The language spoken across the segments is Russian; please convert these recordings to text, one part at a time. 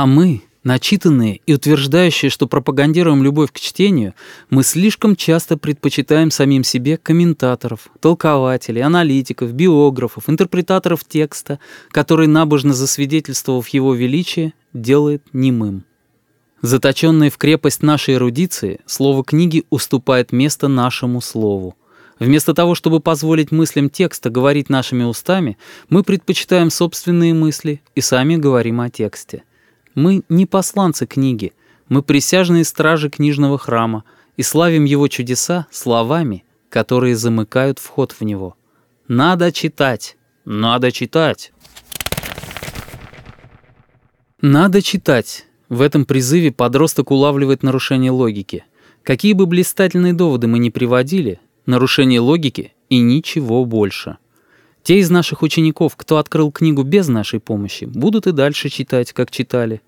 А мы, начитанные и утверждающие, что пропагандируем любовь к чтению, мы слишком часто предпочитаем самим себе комментаторов, толкователей, аналитиков, биографов, интерпретаторов текста, который, набожно засвидетельствовав его величие, делает немым. Заточенные в крепость нашей эрудиции, слово книги уступает место нашему слову. Вместо того, чтобы позволить мыслям текста говорить нашими устами, мы предпочитаем собственные мысли и сами говорим о тексте. Мы не посланцы книги, мы присяжные стражи книжного храма и славим его чудеса словами, которые замыкают вход в него. Надо читать, надо читать. Надо читать. В этом призыве подросток улавливает нарушение логики. Какие бы блистательные доводы мы ни приводили, нарушение логики и ничего больше. Те из наших учеников, кто открыл книгу без нашей помощи, будут и дальше читать, как читали.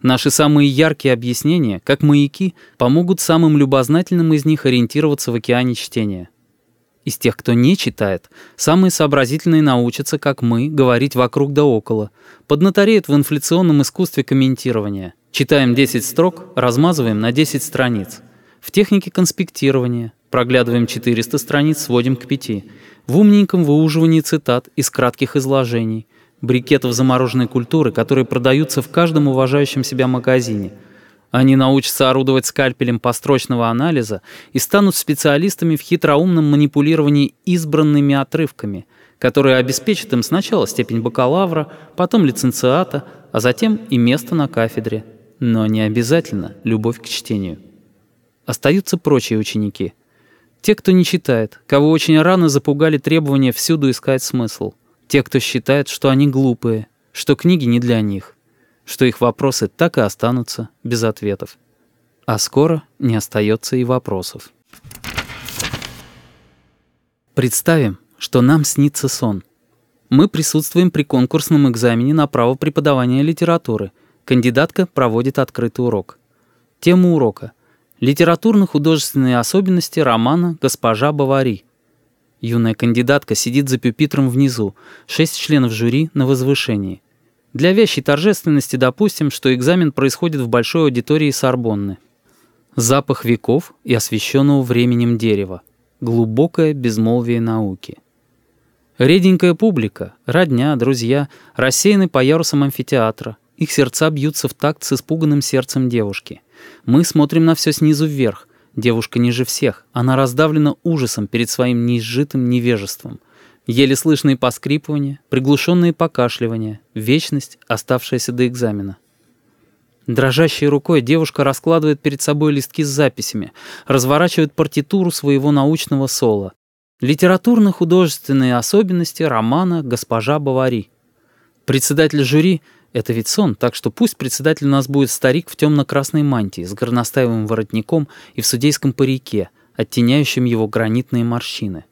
Наши самые яркие объяснения, как маяки, помогут самым любознательным из них ориентироваться в океане чтения. Из тех, кто не читает, самые сообразительные научатся, как мы, говорить вокруг да около, поднатореют в инфляционном искусстве комментирования. Читаем 10 строк, размазываем на 10 страниц. В технике конспектирования проглядываем 400 страниц, сводим к 5. В умненьком выуживании цитат из кратких изложений, брикетов замороженной культуры, которые продаются в каждом уважающем себя магазине. Они научатся орудовать скальпелем построчного анализа и станут специалистами в хитроумном манипулировании избранными отрывками, которые обеспечат им сначала степень бакалавра, потом лиценциата, а затем и место на кафедре. Но не обязательно любовь к чтению. Остаются прочие ученики. Те, кто не читает, кого очень рано запугали требования всюду искать смысл. Те, кто считает, что они глупые, что книги не для них, что их вопросы так и останутся без ответов. А скоро не остается и вопросов. Представим, что нам снится сон. Мы присутствуем при конкурсном экзамене на право преподавания литературы. Кандидатка проводит открытый урок. Тема урока Литературно-художественные особенности романа «Госпожа Бавари». Юная кандидатка сидит за пюпитром внизу, шесть членов жюри на возвышении. Для вящей торжественности допустим, что экзамен происходит в большой аудитории Сорбонны. Запах веков и освещенного временем дерева. Глубокое безмолвие науки. Реденькая публика, родня, друзья, рассеяны по ярусам амфитеатра. Их сердца бьются в такт с испуганным сердцем девушки. Мы смотрим на все снизу вверх. Девушка ниже всех. Она раздавлена ужасом перед своим неизжитым невежеством. Еле слышные поскрипывания, приглушенные покашливания, вечность, оставшаяся до экзамена. Дрожащей рукой девушка раскладывает перед собой листки с записями, разворачивает партитуру своего научного соло. Литературно-художественные особенности романа «Госпожа Бавари». Председатель жюри — это ведь сон, так что пусть председатель у нас будет старик в темно-красной мантии с горностаевым воротником и в судейском парике, оттеняющим его гранитные морщины.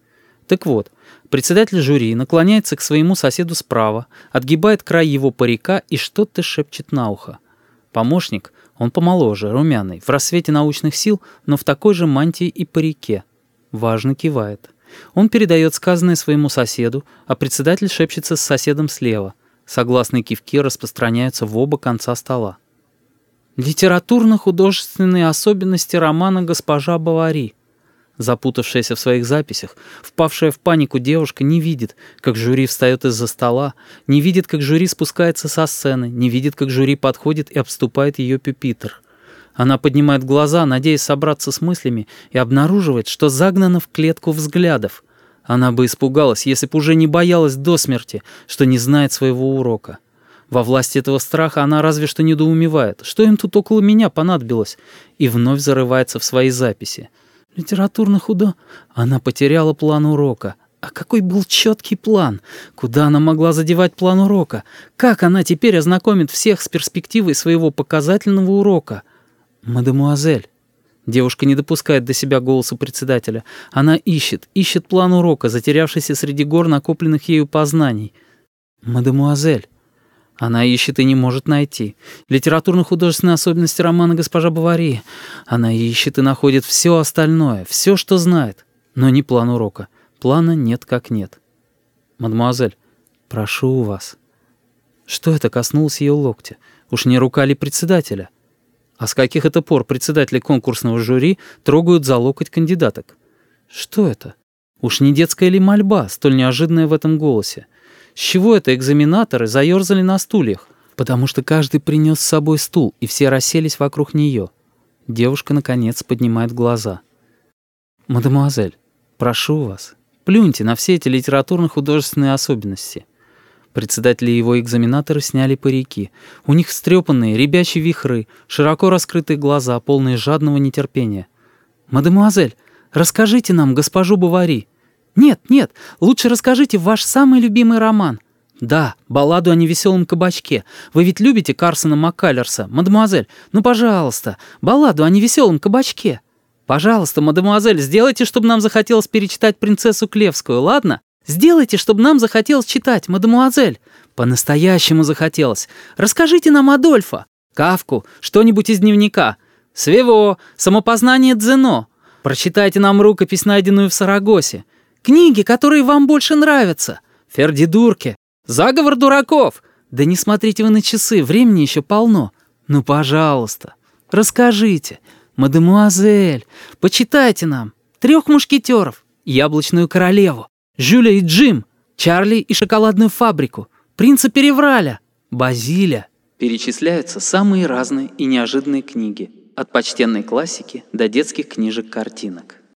Так вот, председатель жюри наклоняется к своему соседу справа, отгибает край его парика и что-то шепчет на ухо. Помощник, он помоложе, румяный, в рассвете научных сил, но в такой же мантии и парике. Важно кивает. Он передает сказанное своему соседу, а председатель шепчется с соседом слева — Согласные кивки распространяются в оба конца стола. Литературно-художественные особенности романа «Госпожа Бавари». Запутавшаяся в своих записях, впавшая в панику девушка не видит, как жюри встает из-за стола, не видит, как жюри спускается со сцены, не видит, как жюри подходит и обступает ее пюпитр. Она поднимает глаза, надеясь собраться с мыслями, и обнаруживает, что загнана в клетку взглядов. Она бы испугалась, если бы уже не боялась до смерти, что не знает своего урока. Во власти этого страха она разве что недоумевает, что им тут около меня понадобилось, и вновь зарывается в свои записи. Литературно худо. Она потеряла план урока. А какой был четкий план? Куда она могла задевать план урока? Как она теперь ознакомит всех с перспективой своего показательного урока? Мадемуазель. Девушка не допускает до себя голоса председателя. Она ищет, ищет план урока, затерявшийся среди гор накопленных ею познаний. «Мадемуазель». Она ищет и не может найти. Литературно-художественные особенности романа «Госпожа Бавари». Она ищет и находит все остальное, все, что знает. Но не план урока. Плана нет как нет. «Мадемуазель, прошу вас». Что это коснулось ее локтя? Уж не рука ли председателя? А с каких это пор председатели конкурсного жюри трогают за локоть кандидаток? Что это? Уж не детская ли мольба, столь неожиданная в этом голосе? С чего это экзаменаторы заерзали на стульях? Потому что каждый принес с собой стул, и все расселись вокруг нее. Девушка, наконец, поднимает глаза. «Мадемуазель, прошу вас, плюньте на все эти литературно-художественные особенности». Председатели его экзаменаторы сняли парики. У них встрепанные, ребячие вихры, широко раскрытые глаза, полные жадного нетерпения. «Мадемуазель, расскажите нам госпожу Бавари». «Нет, нет, лучше расскажите ваш самый любимый роман». «Да, балладу о невеселом кабачке. Вы ведь любите Карсона Маккалерса, мадемуазель? Ну, пожалуйста, балладу о невеселом кабачке». «Пожалуйста, мадемуазель, сделайте, чтобы нам захотелось перечитать принцессу Клевскую, ладно? Сделайте, чтобы нам захотелось читать, мадемуазель. По-настоящему захотелось. Расскажите нам Адольфа, Кавку, что-нибудь из дневника. Свево, самопознание Дзено. Прочитайте нам рукопись, найденную в Сарагосе. Книги, которые вам больше нравятся. Ферди Дурке. Заговор дураков. Да не смотрите вы на часы, времени еще полно. Ну, пожалуйста, расскажите. Мадемуазель, почитайте нам. Трех мушкетеров, Яблочную королеву, Жюля и Джим, Чарли и шоколадную фабрику, принца Перевраля, Базиля. Перечисляются самые разные и неожиданные книги, от почтенной классики до детских книжек-картинок.